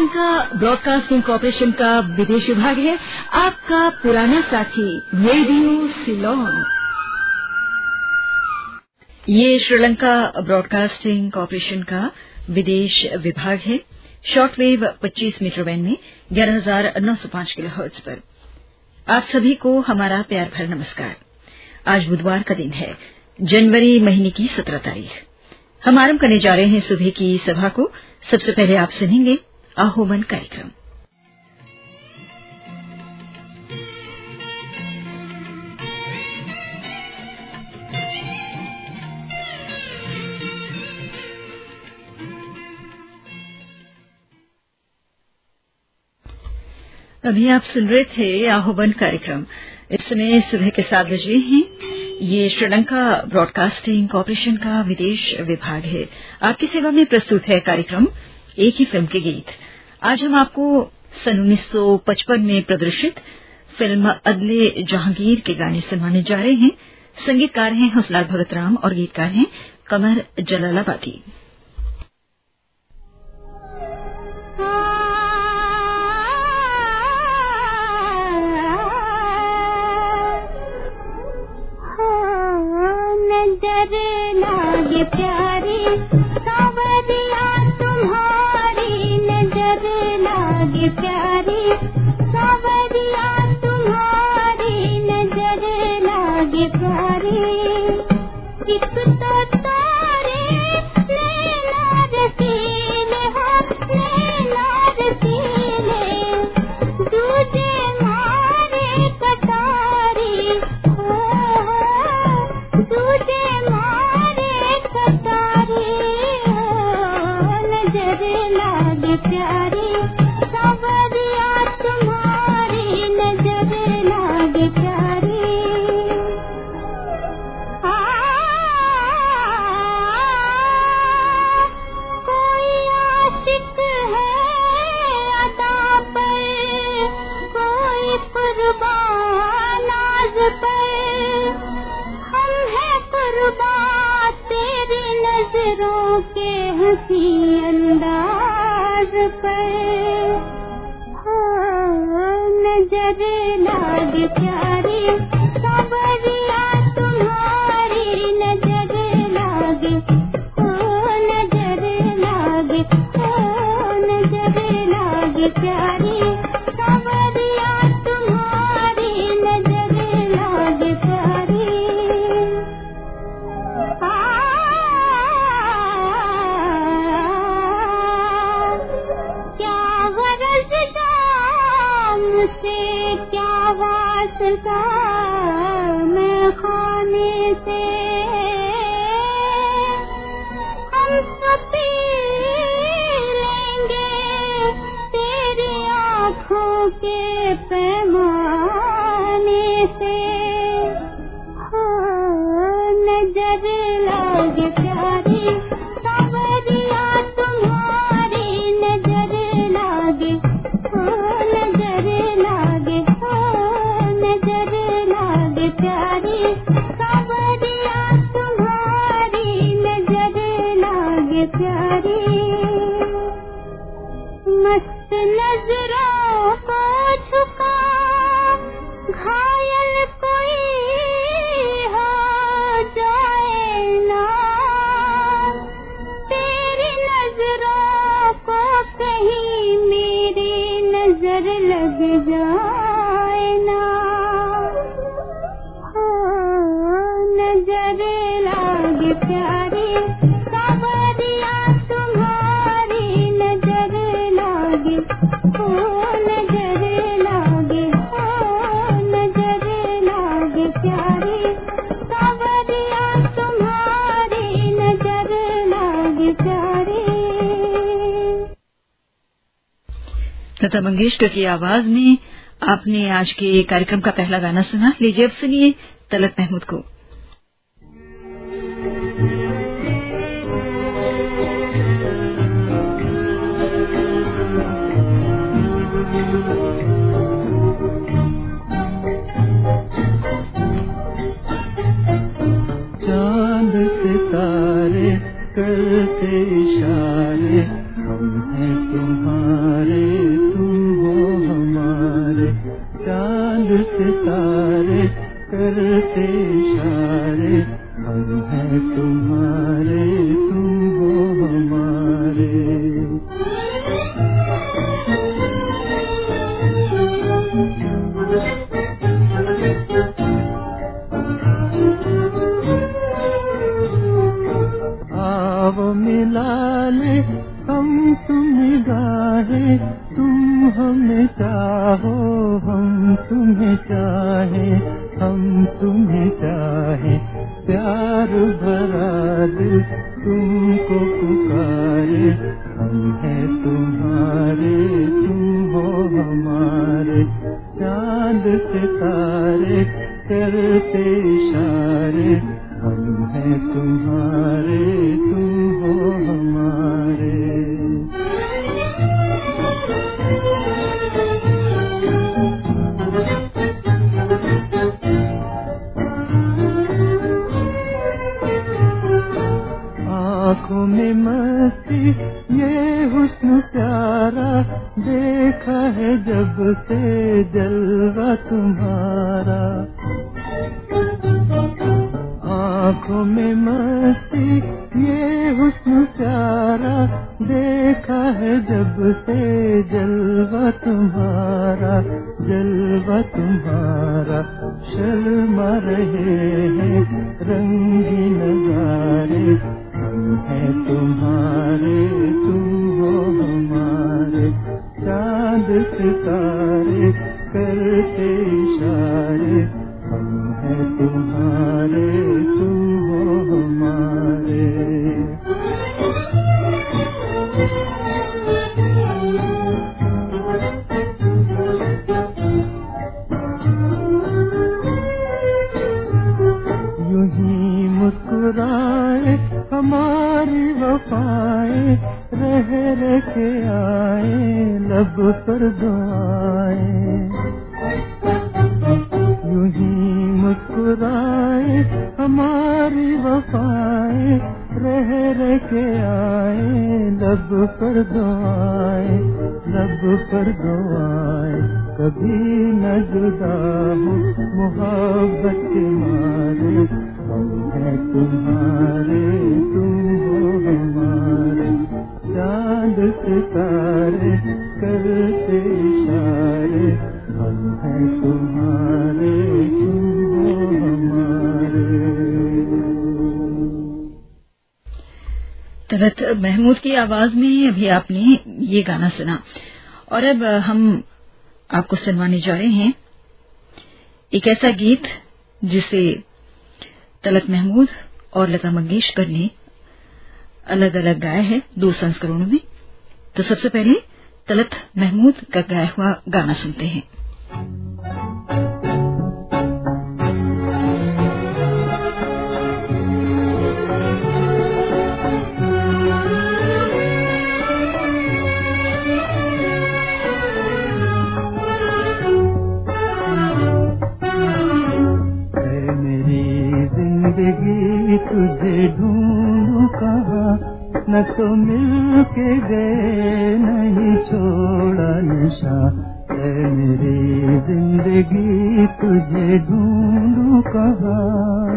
Sri Lanka broadcasting corporation का विदेश विभाग है। आपका पुराना साथी रेडियो सिलोन ये श्रीलंका ब्रॉडकास्टिंग कॉरपोरेशन का विदेश विभाग है। शॉर्टवेव 25 मीटर बैंड में 11905 किलोहर्ट्ज पर। आप सभी को हमारा प्यार भर नमस्कार। आज बुधवार का दिन है। जनवरी महीने की 17 तारीख। हम आरंभ करने जा रहे हैं सुबह की सभा को। सबसे पहले आप सुनेंगे आहोमन कार्यक्रम अभी आप सुन रहे थे आहोबन कार्यक्रम इस समय सुबह के सात बजे हैं ये श्रीलंका ब्रॉडकास्टिंग कॉरपोरेशन का विदेश विभाग है आपकी सेवा में प्रस्तुत है कार्यक्रम एक ही फ़िल्म के गीत। आज हम आपको सन 1955 में प्रदर्शित फ़िल्म अदले जहांगीर के गाने सुनवाने जा रहे हैं। संगीतकार हैं हंसलाल भगतराम और गीतकार हैं कमर जलालाबादी। लागे प्यारी पिता लता मंगेशकर की आवाज़ में आपने आज के कार्यक्रम का पहला गाना सुना। लीजिए अब सुनिए तलत महमूद को। हमारे चाँद सितारे करते इशारे हम हैं तुम्हारे तुम हो हमारे। आँखों में मस्ती जलवा तुम्हारा। आँखों में मस्ती करते इशारे यूँ ही मुस्कुराए हमारी वफाएँ रह रह के आए। लब पर दुआएँ यूँ ही मुस्कुराए, हमारी वफाएँ, रह रह के आए। लब पर दुआएँ लब पर दुआएँ कभी न जुदा हो मोहब्बत के मारे। हैं तुम्हारे, तुम हो हमारे। चाँद सितारे करते इशारे हम हैं तुम्हारे महमूद की आवाज़ में अभी आपने ये गाना सुना। और अब हम आपको सुनवाने जा रहे हैं एक ऐसा गीत जिसे तलत महमूद और लता मंगेशकर ने अलग अलग गाया है दो संस्करणों में। तो सबसे पहले तलत महमूद का गाया हुआ गाना सुनते हैं। मेरी ज़िंदगी तुझे ढूंढूं कहाँ? न तो मिल के गए नहीं छोड़ा निशा। है मेरी ज़िंदगी तुझे ढूंढू कहाँ?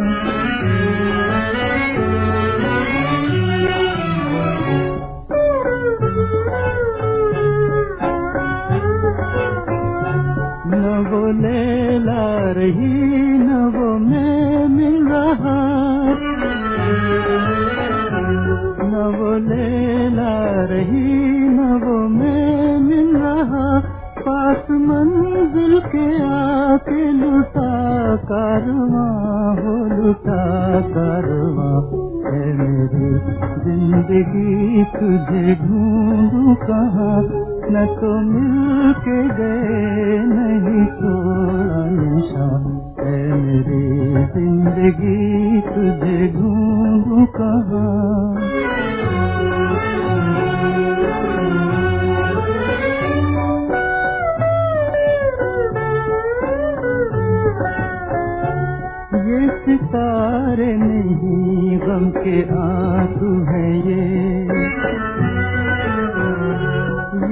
सितारे नहीं, गम के आँसू है ये।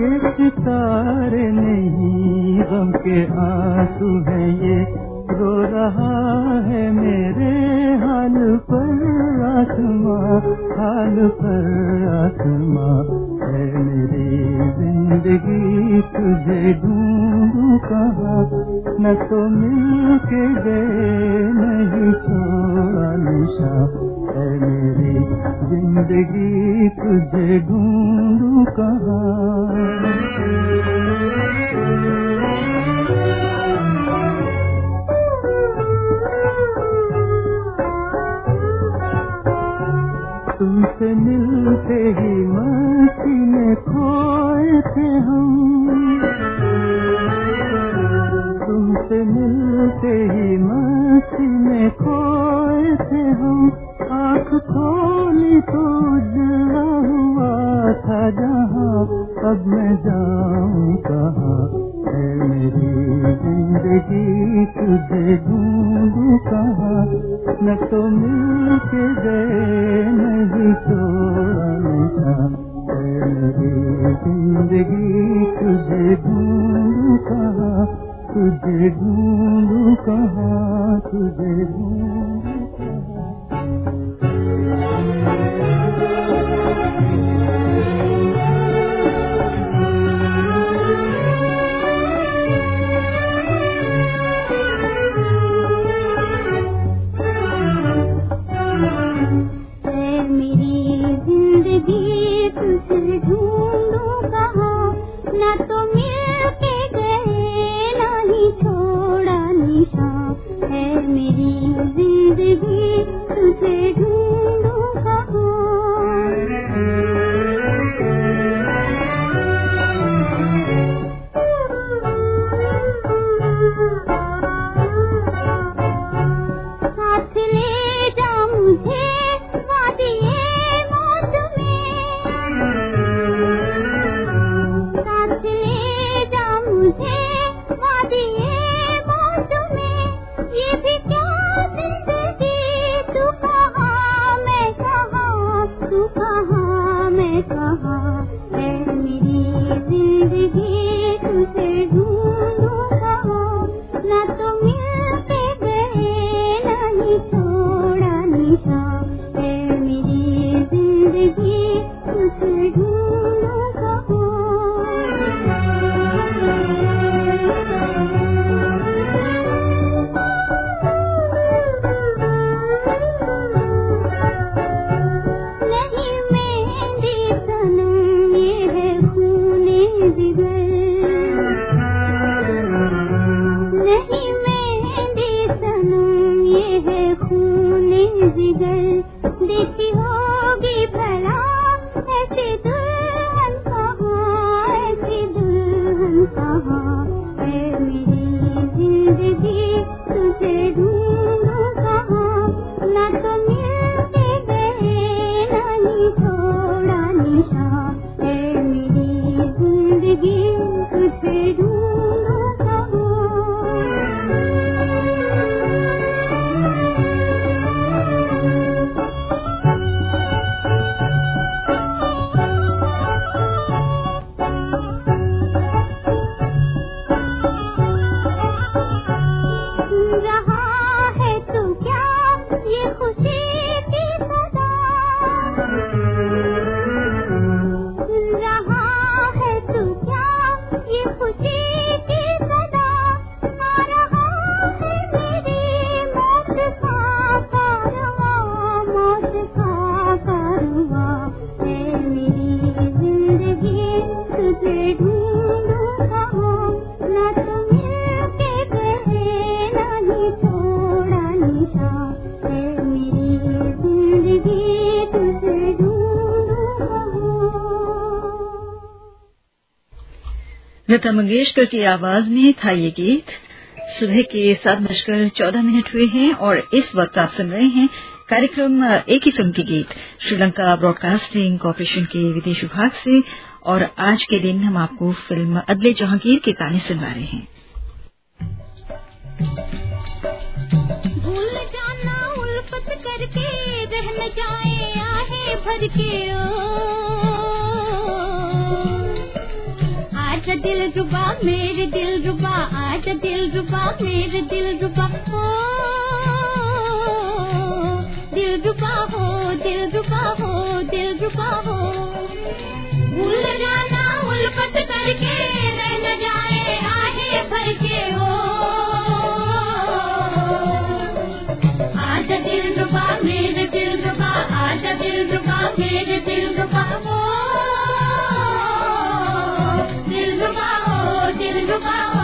ये सितारे नहीं, गम के आँसू है ये। रो रहा है मेरे हाल पर आसमां, हाल पर आसमां। है मेरी ज़िंदगी तुझे कहा? न तो मिल के गए नहीं है मेरी ज़िंदगी तुझे ढूंढू कहा? तुमसे मिलते ही मस्ती में खोए थे हम। तुमसे मिलते ही मस्ती में खोए थे हम। आँख खोली तो उजला हुआ था जहाँ, अब मैं जाऊँ कहाँ? मेरी ज़िंदगी तुझे कहाँ न तो मिल के ज़िंदगी तुझे ढूंढू कहाँ, तुझे ढूंढू कहाँ। तुझे ढूंढू Krishna. लता मंगेशकर की आवाज़ में था ये गीत। सुबह के सात बजकर चौदह मिनट हुए हैं और इस वक्त आप सुन रहे हैं कार्यक्रम एक ही फ़िल्म के गीत। श्रीलंका ब्रॉडकास्टिंग कॉरपोरेशन के विदेश विभाग से और आज के दिन हम आपको फ़िल्म अदले जहांगीर के गाने सुनवा रहे हैं। भूल जाना उल्फत करके, रह न जाए आहे भर के ओ। आजा दिल रुबा, मेरे दिल रुबा, आजा दिल रुबा, मेरे दिल रुबा। हो दिल रुबा हो, दिल रुबा हो, दिल रुबा हो। भूल जाना उल्फत करके न जाए आहे भर के हो। आजा दिल रुबा, मेरे दिल रुबा, आजा दिल रुबा, मेरे दिल रुबा, हो। Obama.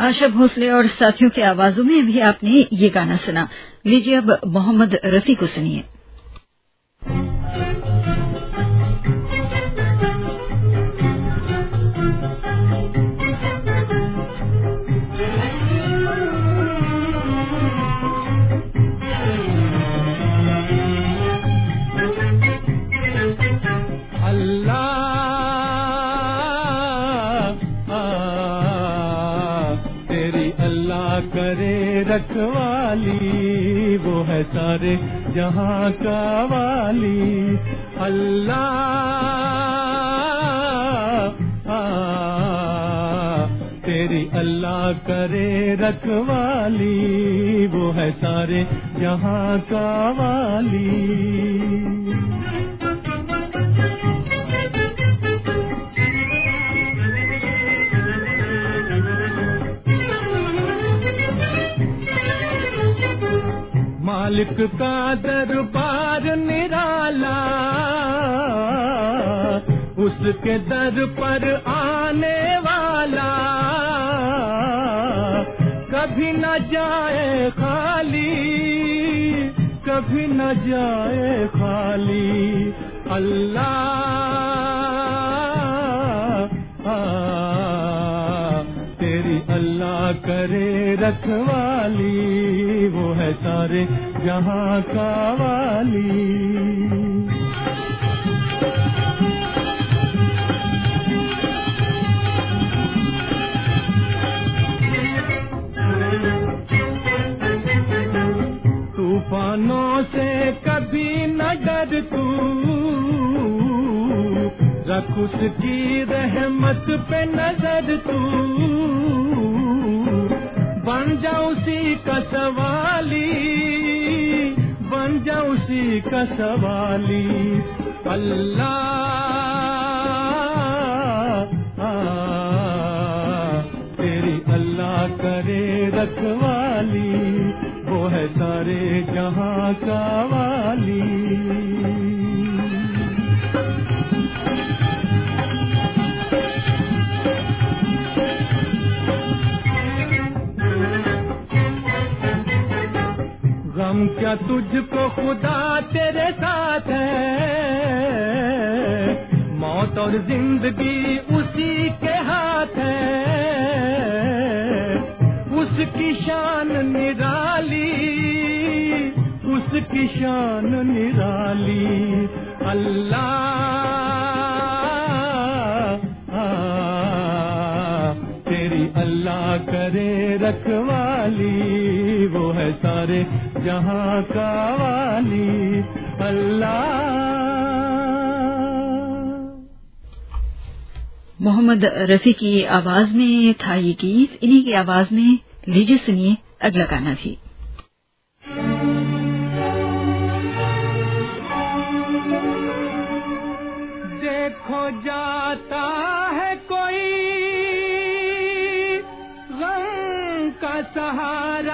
आशा भोसले और साथियों की आवाजों में भी आपने ये गाना सुना। लीजिए अब मोहम्मद रफी को सुनिए। सारे जहाँ का वाली अल्लाह। तेरी अल्लाह करे रखवाली वो है सारे जहाँ का वाली। मालिक का दरबार निराला, उसके दर पर आने वाला। कभी न जाए खाली, कभी न जाए खाली। अल्लाह तेरी अल्लाह करे रखवाली, वो है सारे जहाँ का वाली। भी न डर तू, रख उसकी रहमत पे का सवाली अल्लाह तेरी अल्लाह करे रखवाली, वो है सारे जहाँ का वाली। गम क्या तुझको खुदा और ज़िंदगी उसी के हाथ है। उसकी शान निराली, उसकी शान निराली। अल्लाह, तेरी अल्लाह करे रखवाली, वो है सारे जहाँ का वाली। अल्लाह मोहम्मद रफी की आवाज़ में था ये गीत। इन्हीं की आवाज़ में लीजिए सुनिए अगला गाना भी। देखो जाता है कोई का सहारा।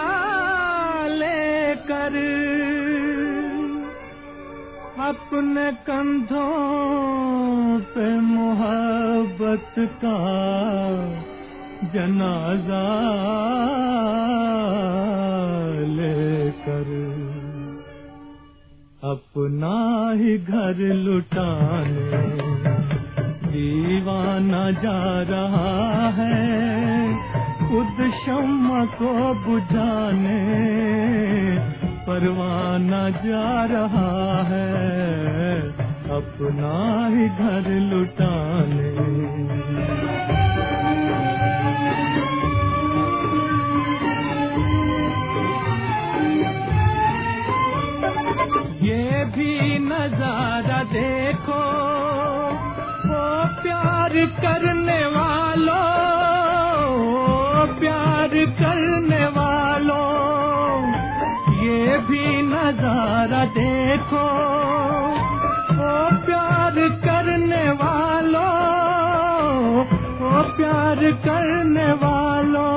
अपने कंधों पे मोहब्बत का जनाजा लेकर अपना ही घर लुटाने दीवाना जा रहा है, खुद शम्मा को बुझाने परवाना जा रहा है, अपना ही घर लुटाने। ये भी नज़ारा देखो ओ प्यार करने नज़ारा देखो, ओ प्यार करने वालों, ओ प्यार करने वालों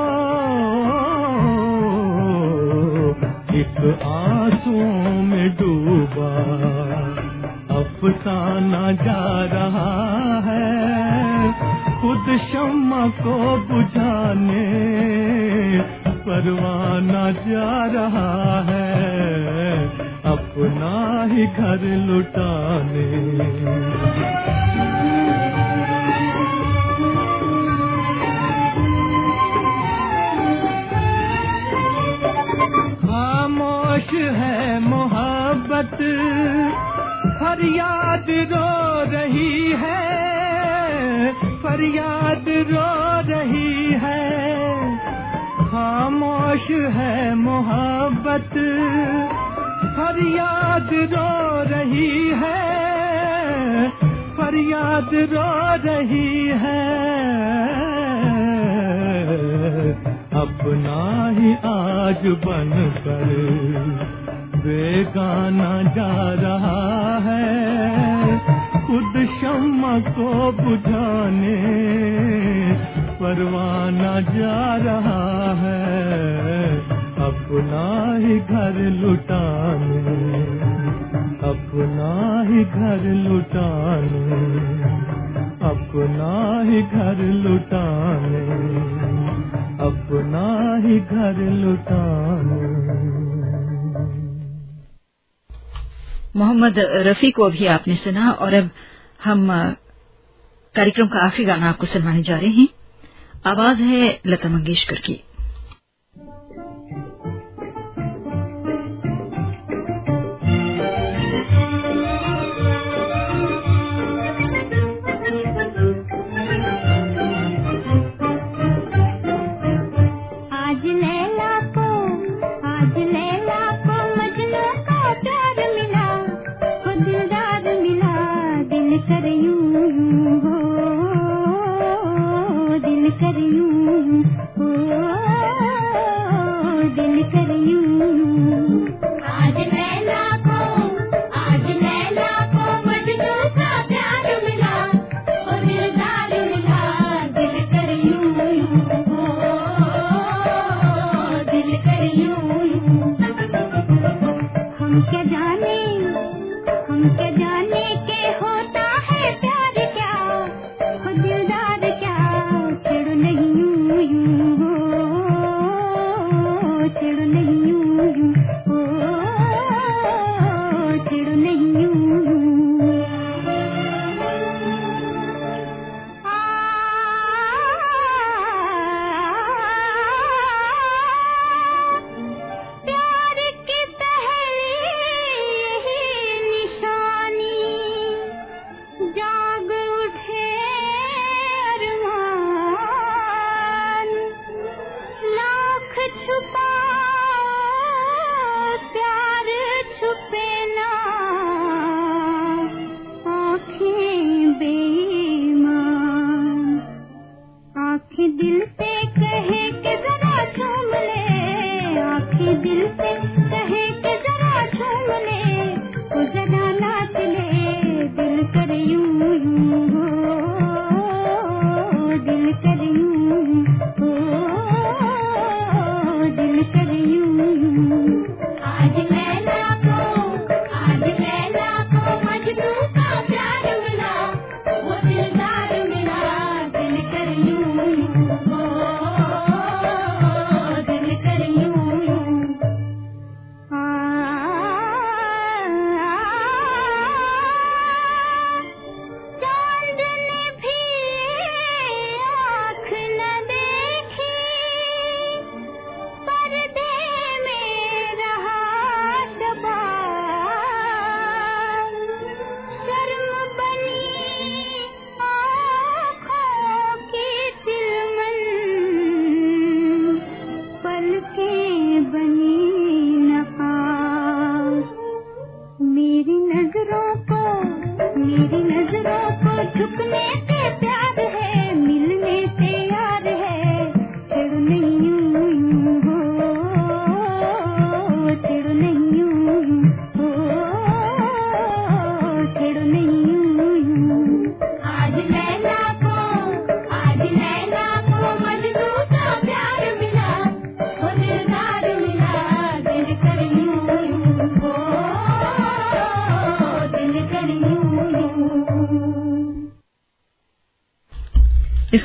एक आँसू में डूबा अफसाना जा रहा है, खुद शम्मा को बुझाने परवाना जा रहा है। अपना ही घर लुटाने। खामोश है मोहब्बत, फरियाद रो रही है। फरियाद रो रही है। खामोश है मोहब्बत फरियाद रो रही है, फरियाद रो रही है। अपना ही आज बन कर बेगाना जा रहा है, खुद शम्मा को बुझाने परवाना जा रहा है। अपना ही घर लुटाने, अपना ही घर लुटाने, अपना ही घर लुटाने, अपना ही घर लुटाने। मोहम्मद रफी को भी आपने सुना और अब हम कार्यक्रम का आखिरी गाना आपको सुनवाने जा रहे हैं। आवाज़ है लता मंगेशकर की।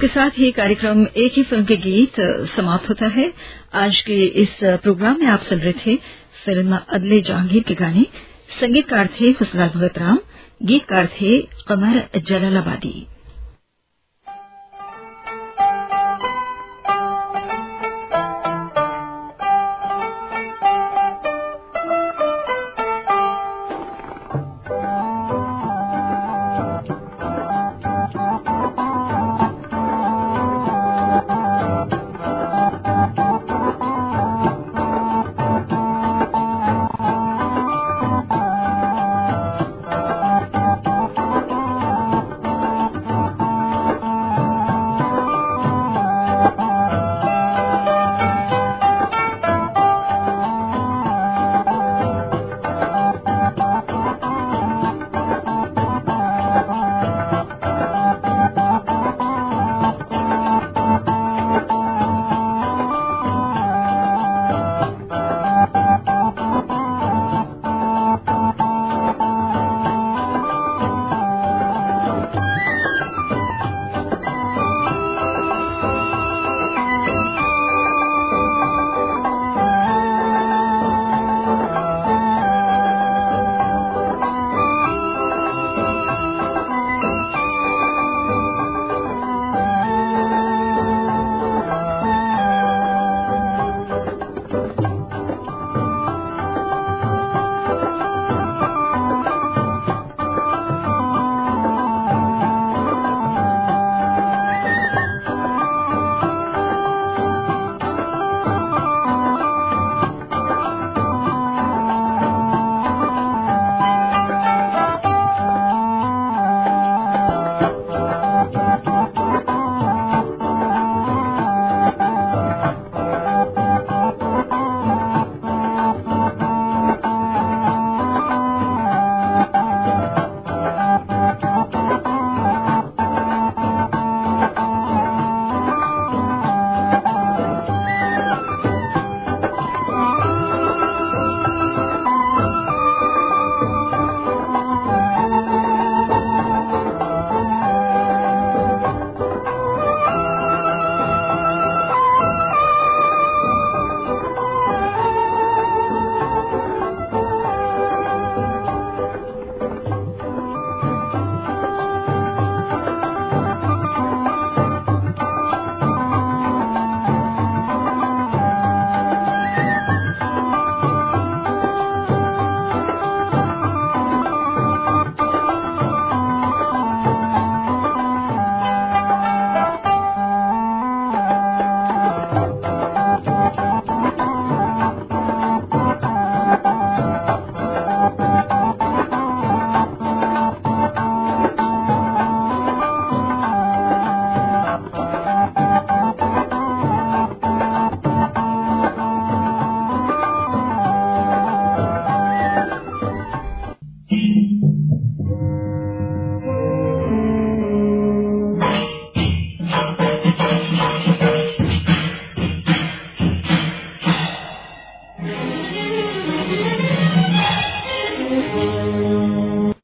इसके साथ ही कार्यक्रम एक ही फ़िल्म के गीत समाप्त होता है। आज के इस प्रोग्राम में आप सुन रहे थे फ़िल्म अदले जहांगीर के गाने। संगीतकार थे हुसलाल भगत राम, गीतकार थे कमर जलालाबादी।